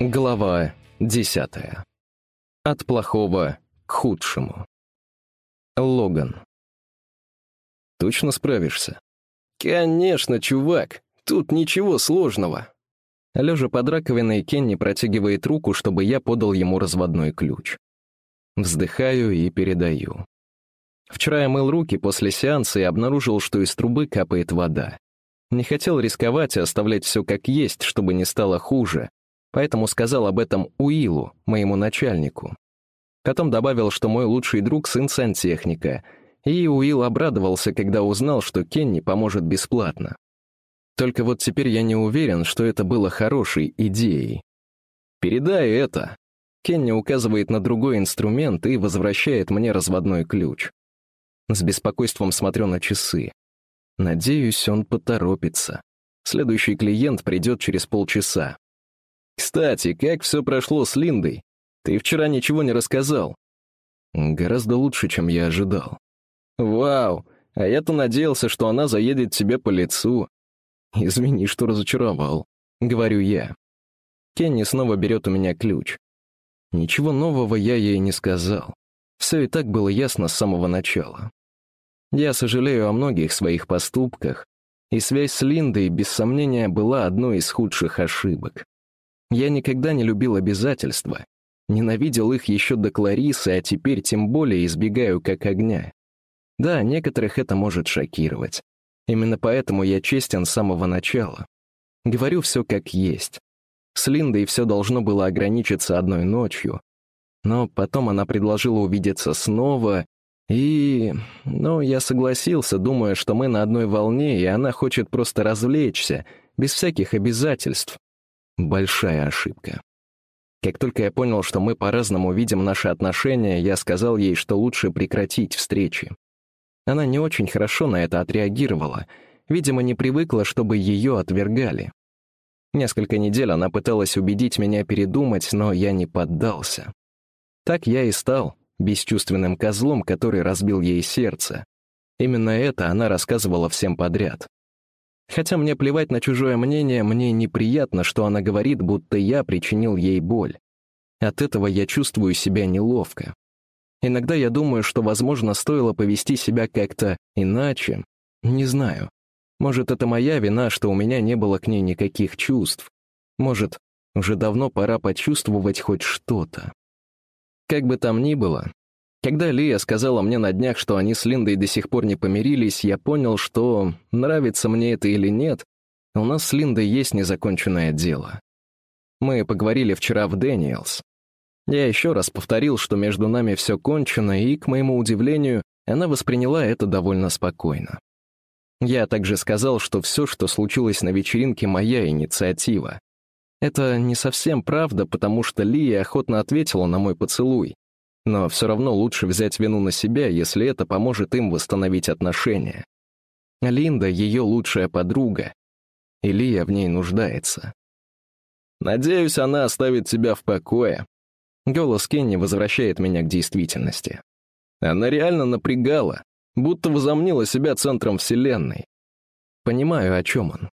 Глава десятая. От плохого к худшему. Логан. «Точно справишься?» «Конечно, чувак. Тут ничего сложного». Лежа под раковиной, Кенни протягивает руку, чтобы я подал ему разводной ключ. Вздыхаю и передаю. Вчера я мыл руки после сеанса и обнаружил, что из трубы капает вода. Не хотел рисковать и оставлять все как есть, чтобы не стало хуже, поэтому сказал об этом Уилу, моему начальнику. Потом добавил, что мой лучший друг — сын сантехника, и Уилл обрадовался, когда узнал, что Кенни поможет бесплатно. Только вот теперь я не уверен, что это было хорошей идеей. «Передай это!» Кенни указывает на другой инструмент и возвращает мне разводной ключ. С беспокойством смотрю на часы. Надеюсь, он поторопится. Следующий клиент придет через полчаса. «Кстати, как все прошло с Линдой? Ты вчера ничего не рассказал». «Гораздо лучше, чем я ожидал». «Вау! А я-то надеялся, что она заедет тебе по лицу». «Извини, что разочаровал», — говорю я. Кенни снова берет у меня ключ. Ничего нового я ей не сказал. Все и так было ясно с самого начала. Я сожалею о многих своих поступках, и связь с Линдой, без сомнения, была одной из худших ошибок. Я никогда не любил обязательства, ненавидел их еще до Кларисы, а теперь тем более избегаю как огня. Да, некоторых это может шокировать. Именно поэтому я честен с самого начала. Говорю все как есть. С Линдой все должно было ограничиться одной ночью, но потом она предложила увидеться снова, и... Ну, я согласился, думая, что мы на одной волне, и она хочет просто развлечься, без всяких обязательств. Большая ошибка. Как только я понял, что мы по-разному видим наши отношения, я сказал ей, что лучше прекратить встречи. Она не очень хорошо на это отреагировала, видимо, не привыкла, чтобы ее отвергали. Несколько недель она пыталась убедить меня передумать, но я не поддался. Так я и стал бесчувственным козлом, который разбил ей сердце. Именно это она рассказывала всем подряд. Хотя мне плевать на чужое мнение, мне неприятно, что она говорит, будто я причинил ей боль. От этого я чувствую себя неловко. Иногда я думаю, что, возможно, стоило повести себя как-то иначе. Не знаю. Может, это моя вина, что у меня не было к ней никаких чувств. Может, уже давно пора почувствовать хоть что-то. Как бы там ни было, когда Лия сказала мне на днях, что они с Линдой до сих пор не помирились, я понял, что, нравится мне это или нет, у нас с Линдой есть незаконченное дело. Мы поговорили вчера в Дэниелс. Я еще раз повторил, что между нами все кончено, и, к моему удивлению, она восприняла это довольно спокойно. Я также сказал, что все, что случилось на вечеринке, моя инициатива. Это не совсем правда, потому что Лия охотно ответила на мой поцелуй, но все равно лучше взять вину на себя, если это поможет им восстановить отношения. Линда — ее лучшая подруга. Илья в ней нуждается. «Надеюсь, она оставит тебя в покое». Голос Кенни возвращает меня к действительности. Она реально напрягала, будто возомнила себя центром Вселенной. Понимаю, о чем он.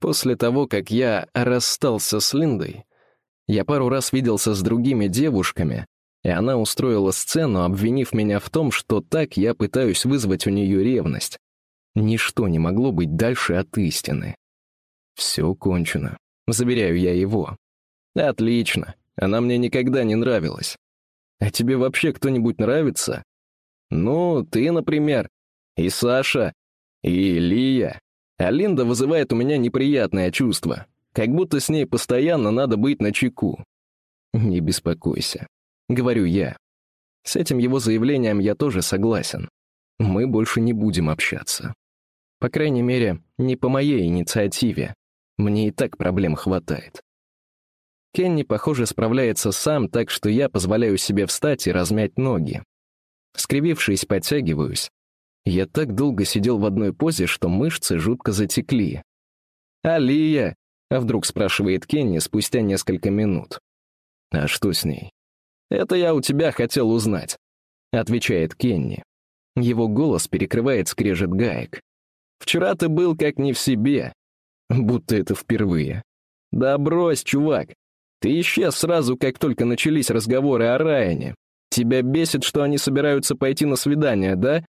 После того, как я расстался с Линдой, я пару раз виделся с другими девушками, и она устроила сцену, обвинив меня в том, что так я пытаюсь вызвать у нее ревность. Ничто не могло быть дальше от истины. Все кончено. Заверяю я его. Отлично. Она мне никогда не нравилась. А тебе вообще кто-нибудь нравится? Ну, ты, например. И Саша. И Лия. А Линда вызывает у меня неприятное чувство. Как будто с ней постоянно надо быть на чеку. Не беспокойся. — говорю я. С этим его заявлением я тоже согласен. Мы больше не будем общаться. По крайней мере, не по моей инициативе. Мне и так проблем хватает. Кенни, похоже, справляется сам, так что я позволяю себе встать и размять ноги. Скривившись, подтягиваюсь. Я так долго сидел в одной позе, что мышцы жутко затекли. «Алия!» — а вдруг спрашивает Кенни спустя несколько минут. «А что с ней?» «Это я у тебя хотел узнать», — отвечает Кенни. Его голос перекрывает скрежет гаек. «Вчера ты был как не в себе. Будто это впервые. Да брось, чувак. Ты исчез сразу, как только начались разговоры о Райане. Тебя бесит, что они собираются пойти на свидание, да?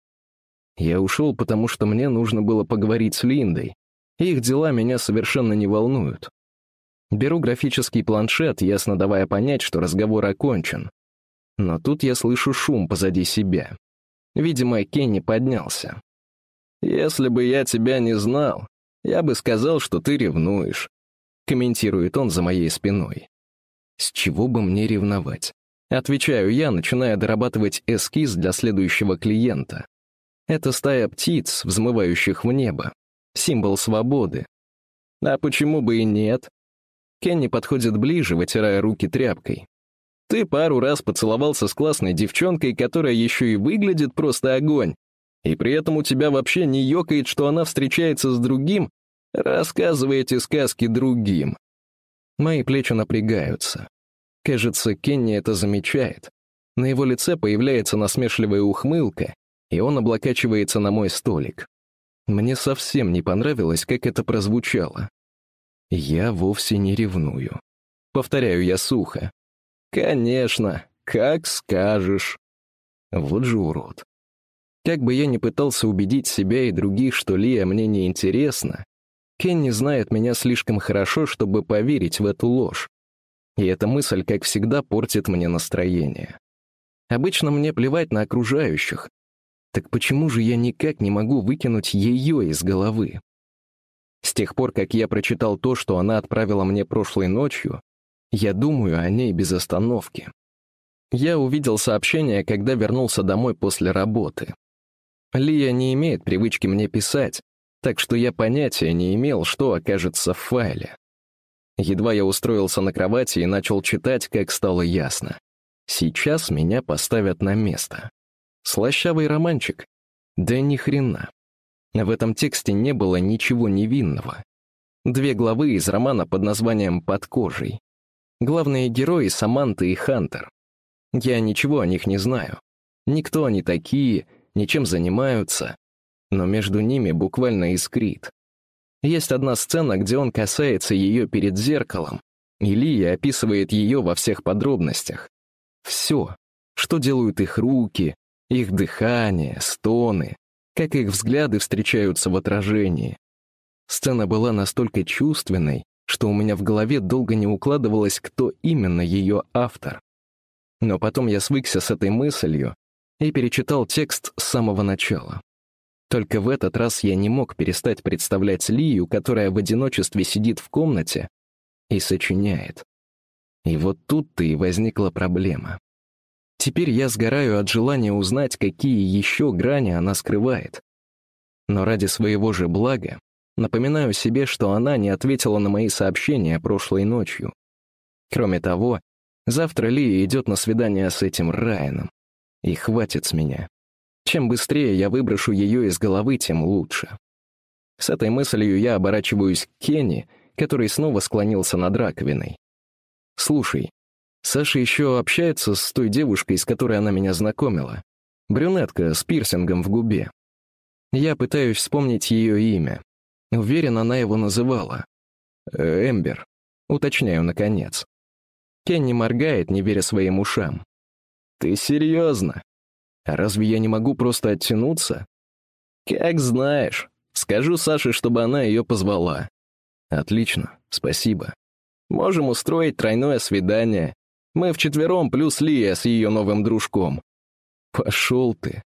Я ушел, потому что мне нужно было поговорить с Линдой. Их дела меня совершенно не волнуют. Беру графический планшет, ясно давая понять, что разговор окончен. Но тут я слышу шум позади себя. Видимо, Кенни поднялся. «Если бы я тебя не знал, я бы сказал, что ты ревнуешь», — комментирует он за моей спиной. «С чего бы мне ревновать?» Отвечаю я, начиная дорабатывать эскиз для следующего клиента. Это стая птиц, взмывающих в небо. Символ свободы. А почему бы и нет? Кенни подходит ближе, вытирая руки тряпкой. Ты пару раз поцеловался с классной девчонкой, которая еще и выглядит просто огонь, и при этом у тебя вообще не ёкает, что она встречается с другим, рассказывай эти сказки другим. Мои плечи напрягаются. Кажется, Кенни это замечает. На его лице появляется насмешливая ухмылка, и он облокачивается на мой столик. Мне совсем не понравилось, как это прозвучало. Я вовсе не ревную. Повторяю я сухо. «Конечно, как скажешь». Вот же урод. Как бы я ни пытался убедить себя и других, что Лия мне не интересна, Кенни знает меня слишком хорошо, чтобы поверить в эту ложь. И эта мысль, как всегда, портит мне настроение. Обычно мне плевать на окружающих. Так почему же я никак не могу выкинуть ее из головы? С тех пор, как я прочитал то, что она отправила мне прошлой ночью, я думаю о ней без остановки. Я увидел сообщение, когда вернулся домой после работы. Лия не имеет привычки мне писать, так что я понятия не имел, что окажется в файле. Едва я устроился на кровати и начал читать, как стало ясно. Сейчас меня поставят на место. Слащавый романчик? Да ни хрена. В этом тексте не было ничего невинного. Две главы из романа под названием «Под кожей». Главные герои — Саманта и Хантер. Я ничего о них не знаю. Никто они такие, ничем занимаются. Но между ними буквально искрит. Есть одна сцена, где он касается ее перед зеркалом, и описывает ее во всех подробностях. Все, что делают их руки, их дыхание, стоны, как их взгляды встречаются в отражении. Сцена была настолько чувственной, что у меня в голове долго не укладывалось, кто именно ее автор. Но потом я свыкся с этой мыслью и перечитал текст с самого начала. Только в этот раз я не мог перестать представлять Лию, которая в одиночестве сидит в комнате и сочиняет. И вот тут-то и возникла проблема. Теперь я сгораю от желания узнать, какие еще грани она скрывает. Но ради своего же блага Напоминаю себе, что она не ответила на мои сообщения прошлой ночью. Кроме того, завтра Ли идет на свидание с этим Райаном. И хватит с меня. Чем быстрее я выброшу ее из головы, тем лучше. С этой мыслью я оборачиваюсь к Кенни, который снова склонился над раковиной. «Слушай, Саша еще общается с той девушкой, с которой она меня знакомила. Брюнетка с пирсингом в губе. Я пытаюсь вспомнить ее имя, Уверен, она его называла. Э, Эмбер. Уточняю, наконец. Кенни моргает, не веря своим ушам. «Ты серьезно? А разве я не могу просто оттянуться?» «Как знаешь. Скажу Саше, чтобы она ее позвала». «Отлично, спасибо. Можем устроить тройное свидание. Мы вчетвером плюс Лия с ее новым дружком». «Пошел ты»,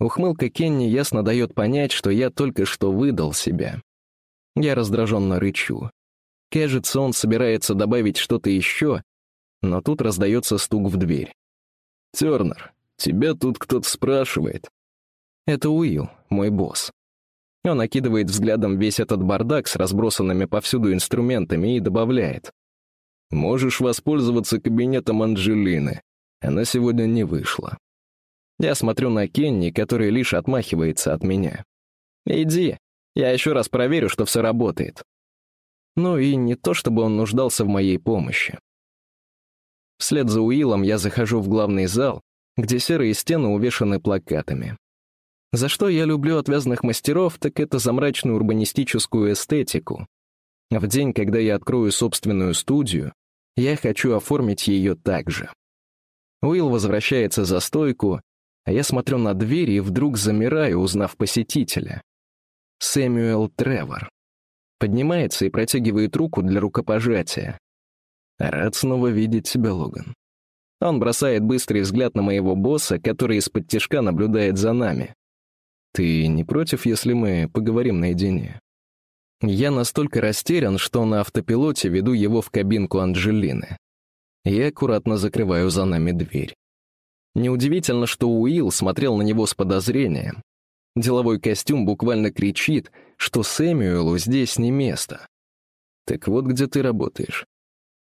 Ухмылка Кенни ясно дает понять, что я только что выдал себя. Я раздраженно рычу. Кажется, он собирается добавить что-то еще, но тут раздается стук в дверь. «Тернер, тебя тут кто-то спрашивает». Это Уилл, мой босс. Он окидывает взглядом весь этот бардак с разбросанными повсюду инструментами и добавляет. «Можешь воспользоваться кабинетом Анджелины. Она сегодня не вышла». Я смотрю на Кенни, который лишь отмахивается от меня. «Иди, я еще раз проверю, что все работает». Ну и не то, чтобы он нуждался в моей помощи. Вслед за Уиллом я захожу в главный зал, где серые стены увешаны плакатами. За что я люблю отвязных мастеров, так это за мрачную урбанистическую эстетику. В день, когда я открою собственную студию, Я хочу оформить ее так же. Уилл возвращается за стойку, а я смотрю на дверь и вдруг замираю, узнав посетителя. Сэмюэл Тревор. Поднимается и протягивает руку для рукопожатия. Рад снова видеть тебя, Логан. Он бросает быстрый взгляд на моего босса, который из-под тишка наблюдает за нами. Ты не против, если мы поговорим наедине? Я настолько растерян, что на автопилоте веду его в кабинку Анджелины. Я аккуратно закрываю за нами дверь. Неудивительно, что Уилл смотрел на него с подозрением. Деловой костюм буквально кричит, что Сэмюэлу здесь не место. Так вот где ты работаешь.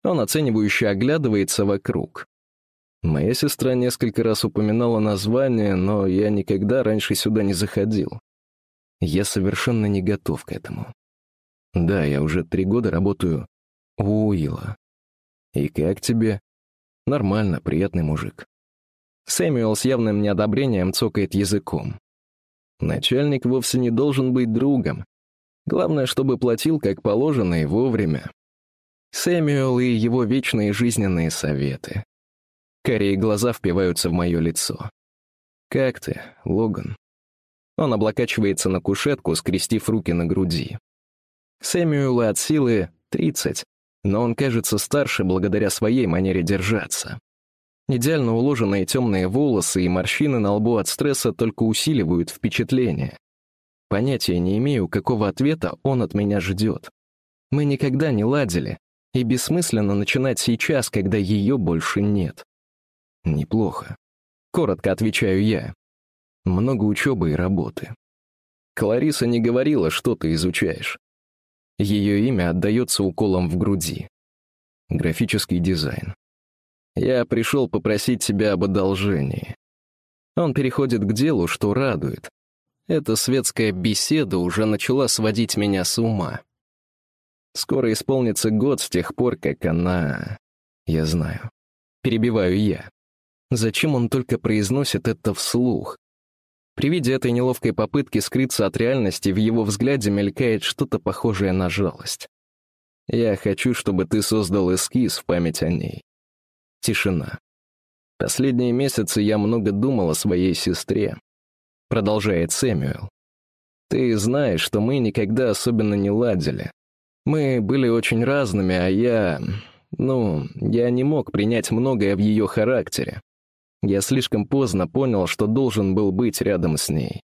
Он оценивающе оглядывается вокруг. Моя сестра несколько раз упоминала название, но я никогда раньше сюда не заходил. Я совершенно не готов к этому. Да, я уже три года работаю у Уилла. И как тебе? Нормально, приятный мужик. Сэмюэл с явным неодобрением цокает языком. Начальник вовсе не должен быть другом. Главное, чтобы платил как положено и вовремя. Сэмюэл и его вечные жизненные советы. Карие глаза впиваются в мое лицо. «Как ты, Логан?» Он облокачивается на кушетку, скрестив руки на груди. Сэмюэлу от силы 30, но он кажется старше благодаря своей манере держаться. Идеально уложенные темные волосы и морщины на лбу от стресса только усиливают впечатление. Понятия не имею, какого ответа он от меня ждет. Мы никогда не ладили, и бессмысленно начинать сейчас, когда ее больше нет. Неплохо. Коротко отвечаю я. Много учебы и работы. Клариса не говорила, что ты изучаешь. Ее имя отдается уколом в груди. Графический дизайн. Я пришел попросить тебя об одолжении. Он переходит к делу, что радует. Эта светская беседа уже начала сводить меня с ума. Скоро исполнится год с тех пор, как она... Я знаю. Перебиваю я. Зачем он только произносит это вслух? При виде этой неловкой попытки скрыться от реальности в его взгляде мелькает что-то похожее на жалость. Я хочу, чтобы ты создал эскиз в память о ней. Тишина. Последние месяцы я много думал о своей сестре. Продолжает Сэмюэл. Ты знаешь, что мы никогда особенно не ладили. Мы были очень разными, а я... Ну, я не мог принять многое в ее характере. Я слишком поздно понял, что должен был быть рядом с ней.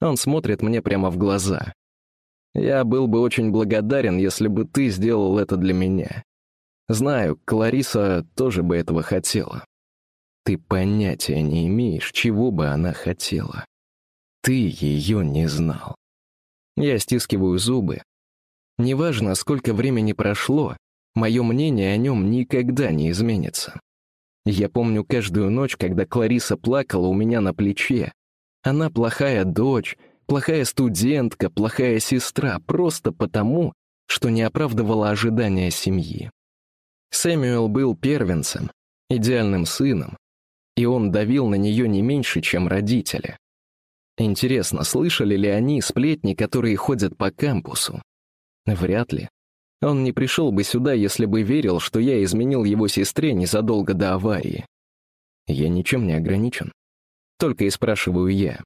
Он смотрит мне прямо в глаза. Я был бы очень благодарен, если бы ты сделал это для меня. Знаю, Клариса тоже бы этого хотела. Ты понятия не имеешь, чего бы она хотела. Ты ее не знал. Я стискиваю зубы. Неважно, сколько времени прошло, мое мнение о нем никогда не изменится. Я помню каждую ночь, когда Клариса плакала у меня на плече. Она плохая дочь, плохая студентка, плохая сестра, просто потому, что не оправдывала ожидания семьи. Сэмюэл был первенцем, идеальным сыном, и он давил на нее не меньше, чем родители. Интересно, слышали ли они сплетни, которые ходят по кампусу? Вряд ли. Он не пришел бы сюда, если бы верил, что я изменил его сестре незадолго до аварии. Я ничем не ограничен. Только и спрашиваю я.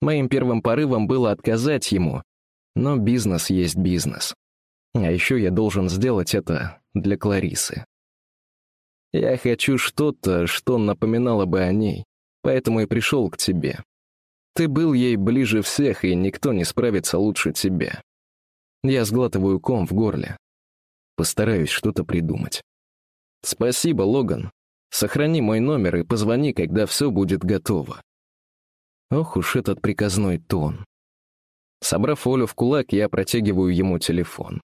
Моим первым порывом было отказать ему, но бизнес есть бизнес. А еще я должен сделать это для Кларисы. Я хочу что-то, что напоминало бы о ней, поэтому и пришел к тебе. Ты был ей ближе всех, и никто не справится лучше тебя. Я сглатываю ком в горле. Постараюсь что-то придумать. Спасибо, Логан. Сохрани мой номер и позвони, когда все будет готово. Ох уж этот приказной тон. Собрав Олю в кулак, я протягиваю ему телефон.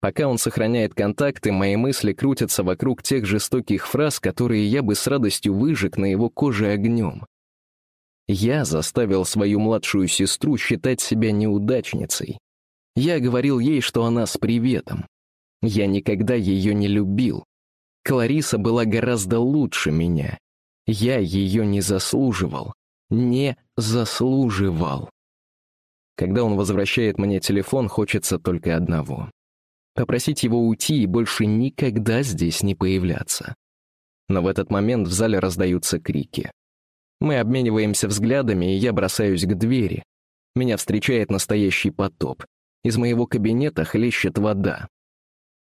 Пока он сохраняет контакты, мои мысли крутятся вокруг тех жестоких фраз, которые я бы с радостью выжег на его коже огнем. Я заставил свою младшую сестру считать себя неудачницей. Я говорил ей, что она с приветом. Я никогда ее не любил. Клариса была гораздо лучше меня. Я ее не заслуживал. Не заслуживал. Когда он возвращает мне телефон, хочется только одного попросить его уйти и больше никогда здесь не появляться. Но в этот момент в зале раздаются крики. Мы обмениваемся взглядами, и я бросаюсь к двери. Меня встречает настоящий потоп. Из моего кабинета хлещет вода.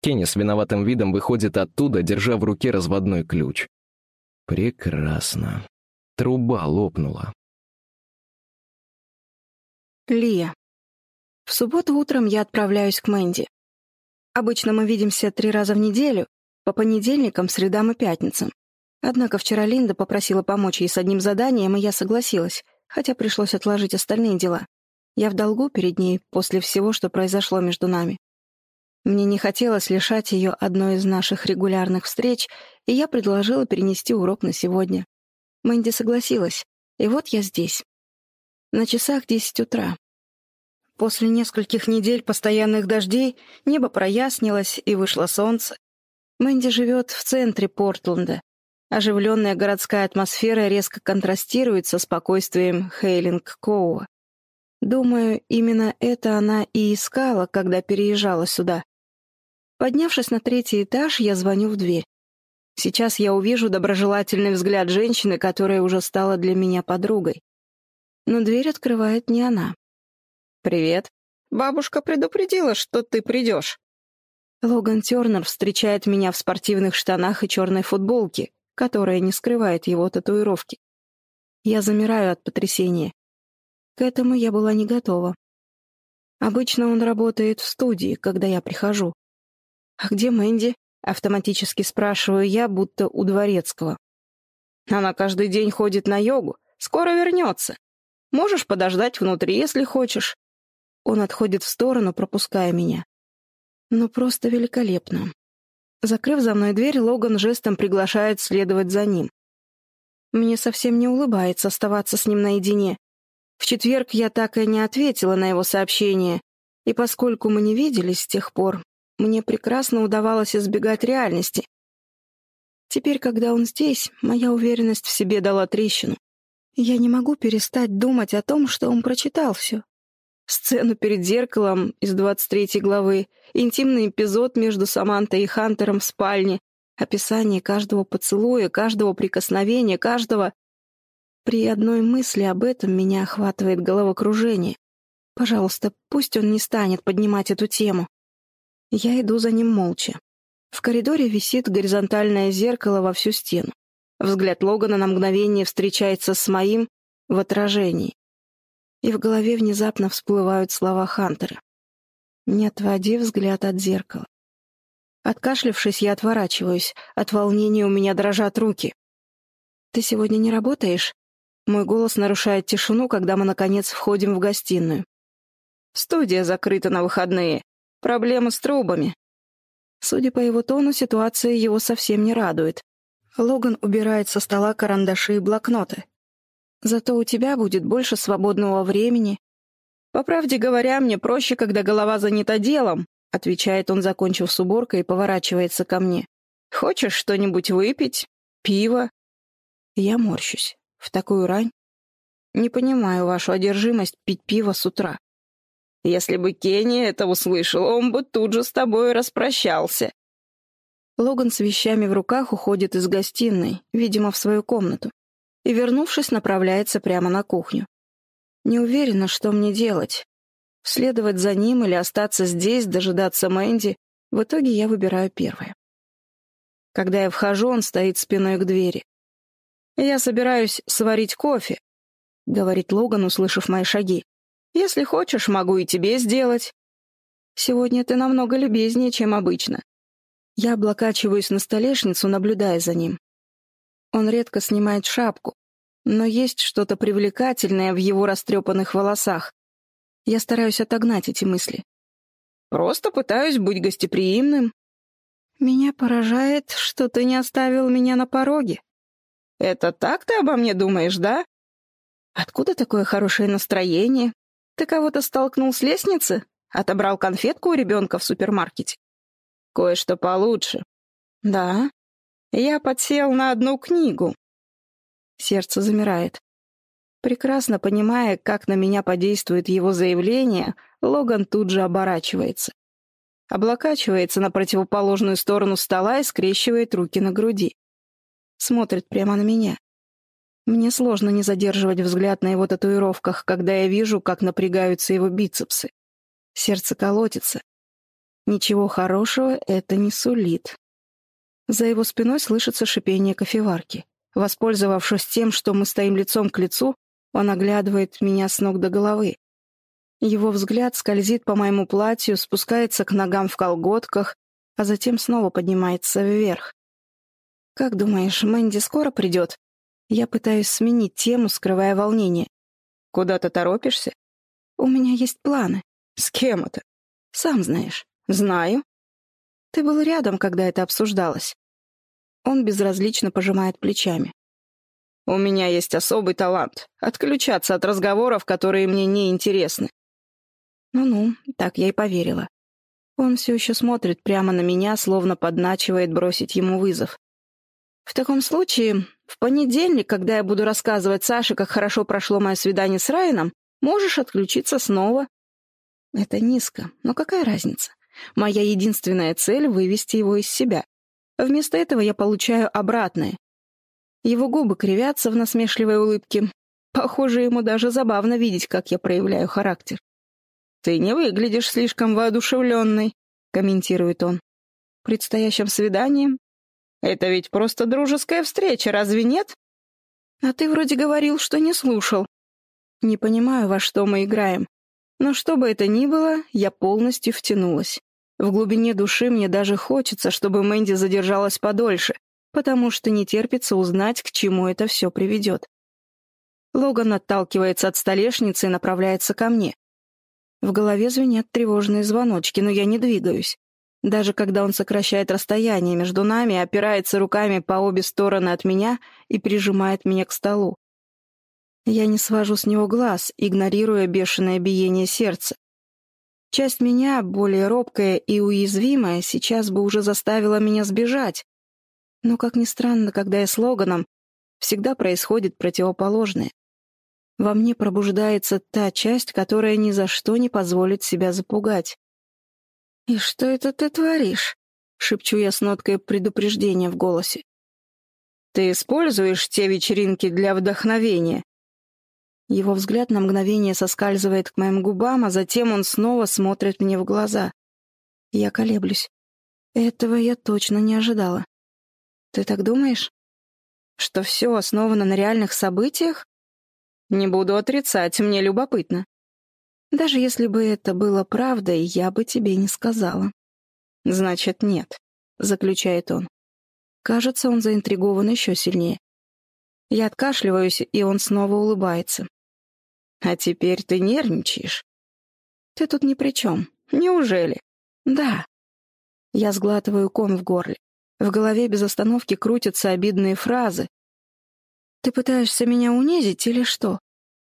Кенни с виноватым видом выходит оттуда, держа в руке разводной ключ. Прекрасно. Труба лопнула. Лия. В субботу утром я отправляюсь к Мэнди. Обычно мы видимся три раза в неделю, по понедельникам, средам и пятницам. Однако вчера Линда попросила помочь ей с одним заданием, и я согласилась, хотя пришлось отложить остальные дела. Я в долгу перед ней после всего, что произошло между нами. Мне не хотелось лишать ее одной из наших регулярных встреч, и я предложила перенести урок на сегодня. Мэнди согласилась, и вот я здесь. На часах десять утра. После нескольких недель постоянных дождей небо прояснилось, и вышло солнце. Мэнди живет в центре Портленда. Оживленная городская атмосфера резко контрастирует со спокойствием Хейлинг-Коуа. Думаю, именно это она и искала, когда переезжала сюда. Поднявшись на третий этаж, я звоню в дверь. Сейчас я увижу доброжелательный взгляд женщины, которая уже стала для меня подругой. Но дверь открывает не она. «Привет. Бабушка предупредила, что ты придешь». Логан Тернер встречает меня в спортивных штанах и черной футболке, которая не скрывает его татуировки. Я замираю от потрясения. К этому я была не готова. Обычно он работает в студии, когда я прихожу. «А где Мэнди?» — автоматически спрашиваю я, будто у дворецкого. «Она каждый день ходит на йогу. Скоро вернется. Можешь подождать внутри, если хочешь. Он отходит в сторону, пропуская меня. Ну, просто великолепно. Закрыв за мной дверь, Логан жестом приглашает следовать за ним. Мне совсем не улыбается оставаться с ним наедине. В четверг я так и не ответила на его сообщение, и поскольку мы не виделись с тех пор, мне прекрасно удавалось избегать реальности. Теперь, когда он здесь, моя уверенность в себе дала трещину. Я не могу перестать думать о том, что он прочитал все, Сцену перед зеркалом из 23 главы, интимный эпизод между Самантой и Хантером в спальне, описание каждого поцелуя, каждого прикосновения, каждого... При одной мысли об этом меня охватывает головокружение. Пожалуйста, пусть он не станет поднимать эту тему. Я иду за ним молча. В коридоре висит горизонтальное зеркало во всю стену. Взгляд Логана на мгновение встречается с моим в отражении и в голове внезапно всплывают слова Хантера. «Не отводи взгляд от зеркала». Откашлившись, я отворачиваюсь. От волнения у меня дрожат руки. «Ты сегодня не работаешь?» Мой голос нарушает тишину, когда мы, наконец, входим в гостиную. «Студия закрыта на выходные. Проблемы с трубами». Судя по его тону, ситуация его совсем не радует. Логан убирает со стола карандаши и блокноты. Зато у тебя будет больше свободного времени. По правде говоря, мне проще, когда голова занята делом, отвечает он, закончив с уборкой, и поворачивается ко мне. Хочешь что-нибудь выпить? Пиво? Я морщусь. В такую рань? Не понимаю вашу одержимость пить пиво с утра. Если бы Кенни это услышал, он бы тут же с тобой распрощался. Логан с вещами в руках уходит из гостиной, видимо, в свою комнату и, вернувшись, направляется прямо на кухню. Не уверена, что мне делать. Следовать за ним или остаться здесь, дожидаться Мэнди. В итоге я выбираю первое. Когда я вхожу, он стоит спиной к двери. «Я собираюсь сварить кофе», — говорит Логан, услышав мои шаги. «Если хочешь, могу и тебе сделать. Сегодня ты намного любезнее, чем обычно». Я облокачиваюсь на столешницу, наблюдая за ним. Он редко снимает шапку, но есть что-то привлекательное в его растрепанных волосах. Я стараюсь отогнать эти мысли. Просто пытаюсь быть гостеприимным. Меня поражает, что ты не оставил меня на пороге. Это так ты обо мне думаешь, да? Откуда такое хорошее настроение? Ты кого-то столкнул с лестницы? Отобрал конфетку у ребенка в супермаркете? Кое-что получше. Да, я подсел на одну книгу. Сердце замирает. Прекрасно понимая, как на меня подействует его заявление, Логан тут же оборачивается. облокачивается на противоположную сторону стола и скрещивает руки на груди. Смотрит прямо на меня. Мне сложно не задерживать взгляд на его татуировках, когда я вижу, как напрягаются его бицепсы. Сердце колотится. Ничего хорошего это не сулит. За его спиной слышится шипение кофеварки. Воспользовавшись тем, что мы стоим лицом к лицу, он оглядывает меня с ног до головы. Его взгляд скользит по моему платью, спускается к ногам в колготках, а затем снова поднимается вверх. «Как думаешь, Мэнди скоро придет?» Я пытаюсь сменить тему, скрывая волнение. «Куда ты торопишься?» «У меня есть планы». «С кем это?» «Сам знаешь». «Знаю». «Ты был рядом, когда это обсуждалось». Он безразлично пожимает плечами. «У меня есть особый талант — отключаться от разговоров, которые мне не интересны. Ну-ну, так я и поверила. Он все еще смотрит прямо на меня, словно подначивает бросить ему вызов. В таком случае, в понедельник, когда я буду рассказывать Саше, как хорошо прошло мое свидание с Райаном, можешь отключиться снова. Это низко, но какая разница? Моя единственная цель — вывести его из себя. Вместо этого я получаю обратное. Его губы кривятся в насмешливой улыбке. Похоже, ему даже забавно видеть, как я проявляю характер. «Ты не выглядишь слишком воодушевленной», — комментирует он. «Предстоящим свиданием? Это ведь просто дружеская встреча, разве нет?» «А ты вроде говорил, что не слушал». «Не понимаю, во что мы играем. Но что бы это ни было, я полностью втянулась. В глубине души мне даже хочется, чтобы Мэнди задержалась подольше, потому что не терпится узнать, к чему это все приведет. Логан отталкивается от столешницы и направляется ко мне. В голове звенят тревожные звоночки, но я не двигаюсь. Даже когда он сокращает расстояние между нами, опирается руками по обе стороны от меня и прижимает меня к столу. Я не свожу с него глаз, игнорируя бешеное биение сердца. Часть меня, более робкая и уязвимая, сейчас бы уже заставила меня сбежать. Но, как ни странно, когда я с Логаном, всегда происходит противоположное. Во мне пробуждается та часть, которая ни за что не позволит себя запугать. «И что это ты творишь?» — шепчу я с ноткой предупреждения в голосе. «Ты используешь те вечеринки для вдохновения?» Его взгляд на мгновение соскальзывает к моим губам, а затем он снова смотрит мне в глаза. Я колеблюсь. Этого я точно не ожидала. Ты так думаешь? Что все основано на реальных событиях? Не буду отрицать, мне любопытно. Даже если бы это было правдой, я бы тебе не сказала. Значит, нет, заключает он. Кажется, он заинтригован еще сильнее. Я откашливаюсь, и он снова улыбается. А теперь ты нервничаешь. Ты тут ни при чем. Неужели? Да. Я сглатываю ком в горле. В голове без остановки крутятся обидные фразы, «Ты пытаешься меня унизить или что?»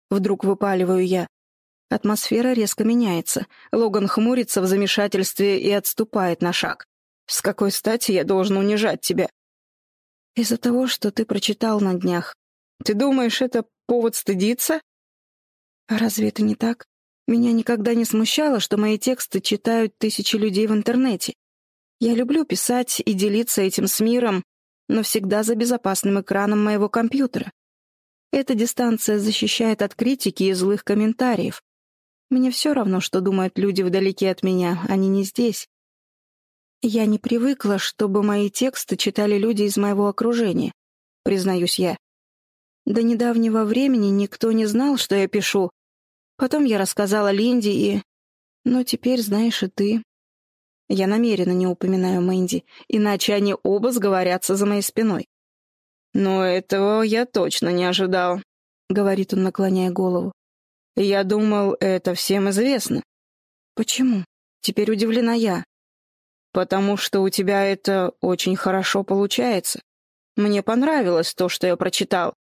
Вдруг выпаливаю я. Атмосфера резко меняется. Логан хмурится в замешательстве и отступает на шаг. «С какой стати я должен унижать тебя?» «Из-за того, что ты прочитал на днях. Ты думаешь, это повод стыдиться?» «А разве это не так? Меня никогда не смущало, что мои тексты читают тысячи людей в интернете. Я люблю писать и делиться этим с миром, но всегда за безопасным экраном моего компьютера. Эта дистанция защищает от критики и злых комментариев. Мне все равно, что думают люди вдалеке от меня, они не здесь. Я не привыкла, чтобы мои тексты читали люди из моего окружения, признаюсь я. До недавнего времени никто не знал, что я пишу. Потом я рассказала Линде и... Но теперь знаешь и ты. Я намеренно не упоминаю Мэнди, иначе они оба сговорятся за моей спиной. «Но этого я точно не ожидал», — говорит он, наклоняя голову. «Я думал, это всем известно». «Почему?» — теперь удивлена я. «Потому что у тебя это очень хорошо получается. Мне понравилось то, что я прочитал.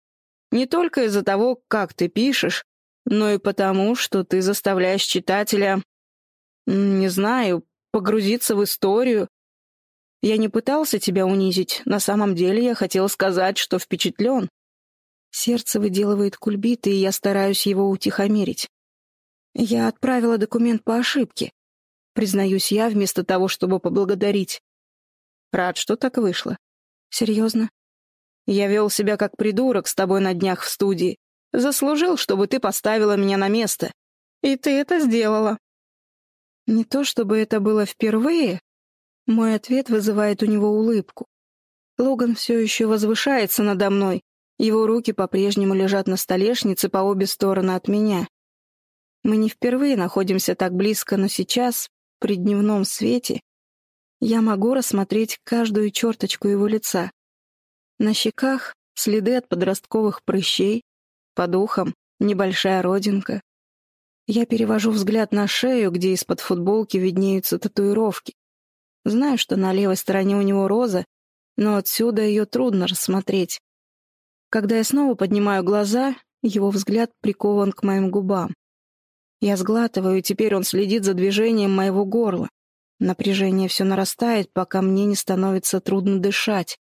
Не только из-за того, как ты пишешь, но и потому, что ты заставляешь читателя, не знаю, погрузиться в историю. Я не пытался тебя унизить, на самом деле я хотел сказать, что впечатлен. Сердце выделывает кульбиты, и я стараюсь его утихомирить. Я отправила документ по ошибке. Признаюсь я, вместо того, чтобы поблагодарить. Рад, что так вышло. Серьезно? Я вел себя как придурок с тобой на днях в студии. Заслужил, чтобы ты поставила меня на место. И ты это сделала. Не то чтобы это было впервые. Мой ответ вызывает у него улыбку. Логан все еще возвышается надо мной. Его руки по-прежнему лежат на столешнице по обе стороны от меня. Мы не впервые находимся так близко, но сейчас, при дневном свете, я могу рассмотреть каждую черточку его лица. На щеках следы от подростковых прыщей, под ухом небольшая родинка. Я перевожу взгляд на шею, где из-под футболки виднеются татуировки. Знаю, что на левой стороне у него роза, но отсюда ее трудно рассмотреть. Когда я снова поднимаю глаза, его взгляд прикован к моим губам. Я сглатываю, и теперь он следит за движением моего горла. Напряжение все нарастает, пока мне не становится трудно дышать.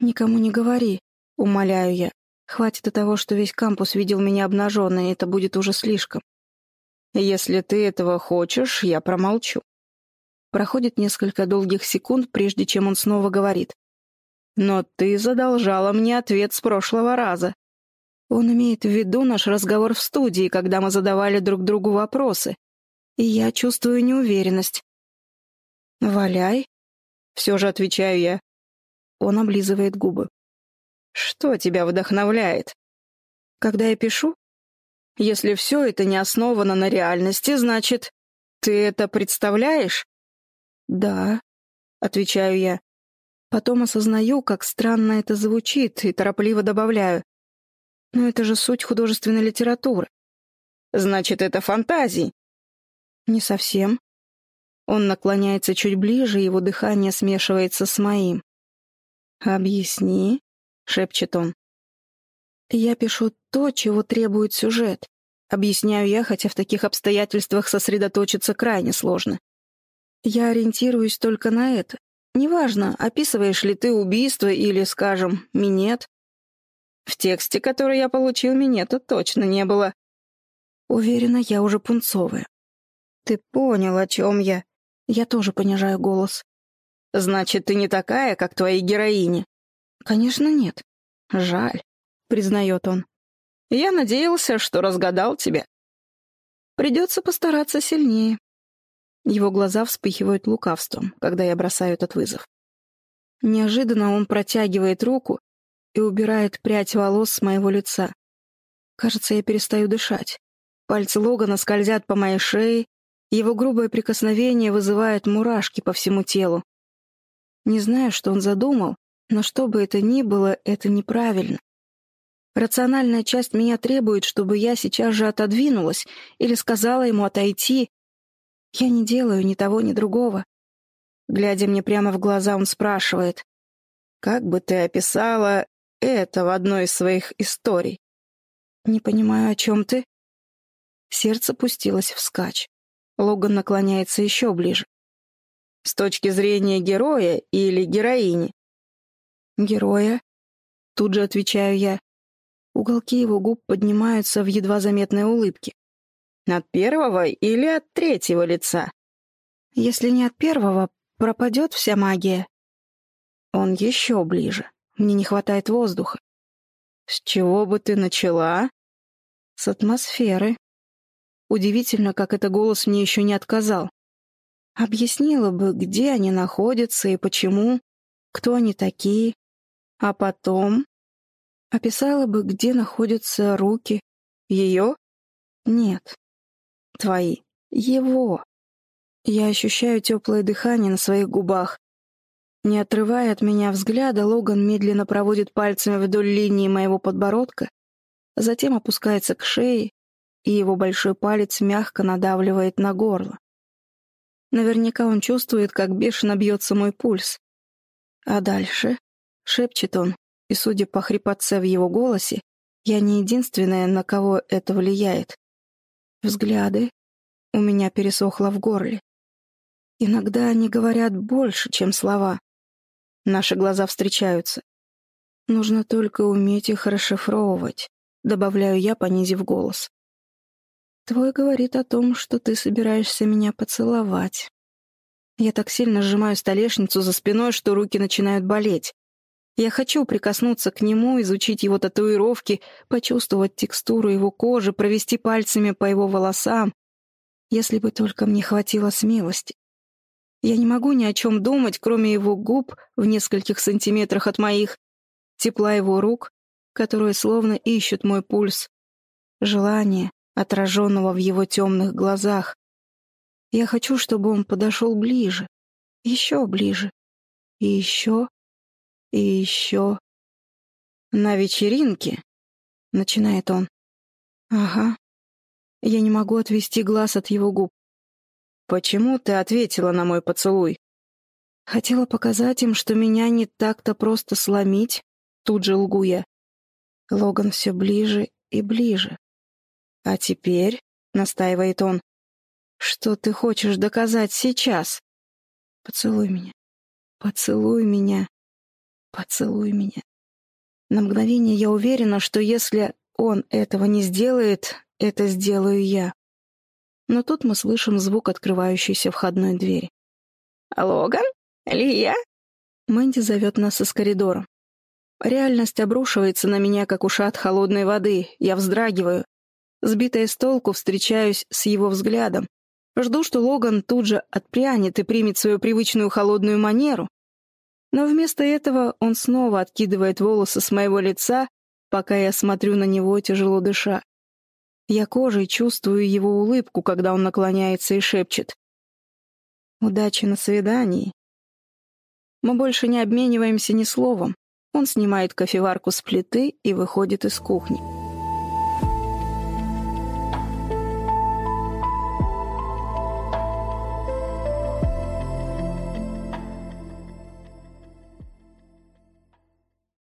«Никому не говори», — умоляю я. «Хватит и того, что весь кампус видел меня обнаженной, это будет уже слишком». «Если ты этого хочешь, я промолчу». Проходит несколько долгих секунд, прежде чем он снова говорит. «Но ты задолжала мне ответ с прошлого раза». Он имеет в виду наш разговор в студии, когда мы задавали друг другу вопросы. И я чувствую неуверенность. «Валяй», — все же отвечаю я. Он облизывает губы. «Что тебя вдохновляет?» «Когда я пишу?» «Если все это не основано на реальности, значит, ты это представляешь?» «Да», — отвечаю я. Потом осознаю, как странно это звучит, и торопливо добавляю. «Но это же суть художественной литературы». «Значит, это фантазии?» «Не совсем». Он наклоняется чуть ближе, его дыхание смешивается с моим. «Объясни», — шепчет он. «Я пишу то, чего требует сюжет», — объясняю я, хотя в таких обстоятельствах сосредоточиться крайне сложно. Я ориентируюсь только на это. Неважно, описываешь ли ты убийство или, скажем, минет. В тексте, который я получил, минета точно не было. Уверена, я уже пунцовая. Ты понял, о чем я. Я тоже понижаю голос. Значит, ты не такая, как твои героини? Конечно, нет. Жаль, признает он. Я надеялся, что разгадал тебя. Придется постараться сильнее. Его глаза вспыхивают лукавством, когда я бросаю этот вызов. Неожиданно он протягивает руку и убирает прядь волос с моего лица. Кажется, я перестаю дышать. Пальцы Логана скользят по моей шее, его грубое прикосновение вызывает мурашки по всему телу. Не знаю, что он задумал, но что бы это ни было, это неправильно. Рациональная часть меня требует, чтобы я сейчас же отодвинулась или сказала ему отойти. Я не делаю ни того, ни другого. Глядя мне прямо в глаза, он спрашивает, «Как бы ты описала это в одной из своих историй?» «Не понимаю, о чем ты?» Сердце пустилось вскачь. Логан наклоняется еще ближе. С точки зрения героя или героини? Героя. Тут же отвечаю я. Уголки его губ поднимаются в едва заметной улыбке. От первого или от третьего лица? Если не от первого, пропадет вся магия. Он еще ближе. Мне не хватает воздуха. С чего бы ты начала? С атмосферы. Удивительно, как это голос мне еще не отказал. Объяснила бы, где они находятся и почему, кто они такие. А потом описала бы, где находятся руки. Ее? Нет. Твои. Его. Я ощущаю теплое дыхание на своих губах. Не отрывая от меня взгляда, Логан медленно проводит пальцами вдоль линии моего подбородка, затем опускается к шее, и его большой палец мягко надавливает на горло. Наверняка он чувствует, как бешено бьется мой пульс. А дальше, шепчет он, и, судя по хрипотце в его голосе, я не единственная, на кого это влияет. Взгляды у меня пересохло в горле. Иногда они говорят больше, чем слова. Наши глаза встречаются. Нужно только уметь их расшифровывать, добавляю я, понизив голос. Твой говорит о том, что ты собираешься меня поцеловать. Я так сильно сжимаю столешницу за спиной, что руки начинают болеть. Я хочу прикоснуться к нему, изучить его татуировки, почувствовать текстуру его кожи, провести пальцами по его волосам. Если бы только мне хватило смелости. Я не могу ни о чем думать, кроме его губ в нескольких сантиметрах от моих, тепла его рук, которые словно ищут мой пульс, желание, отраженного в его темных глазах. Я хочу, чтобы он подошел ближе, еще ближе, и еще, и еще. «На вечеринке?» — начинает он. «Ага». Я не могу отвести глаз от его губ. «Почему ты ответила на мой поцелуй?» Хотела показать им, что меня не так-то просто сломить, тут же лгу я. Логан все ближе и ближе. «А теперь», — настаивает он, — «что ты хочешь доказать сейчас?» «Поцелуй меня, поцелуй меня, поцелуй меня». На мгновение я уверена, что если он этого не сделает, это сделаю я. Но тут мы слышим звук открывающейся входной двери. «Логан? Лия?» Мэнди зовет нас из коридора. Реальность обрушивается на меня, как ушат холодной воды. Я вздрагиваю. Сбитая с толку, встречаюсь с его взглядом. Жду, что Логан тут же отпрянет и примет свою привычную холодную манеру. Но вместо этого он снова откидывает волосы с моего лица, пока я смотрю на него, тяжело дыша. Я кожей чувствую его улыбку, когда он наклоняется и шепчет. «Удачи на свидании». Мы больше не обмениваемся ни словом. Он снимает кофеварку с плиты и выходит из кухни.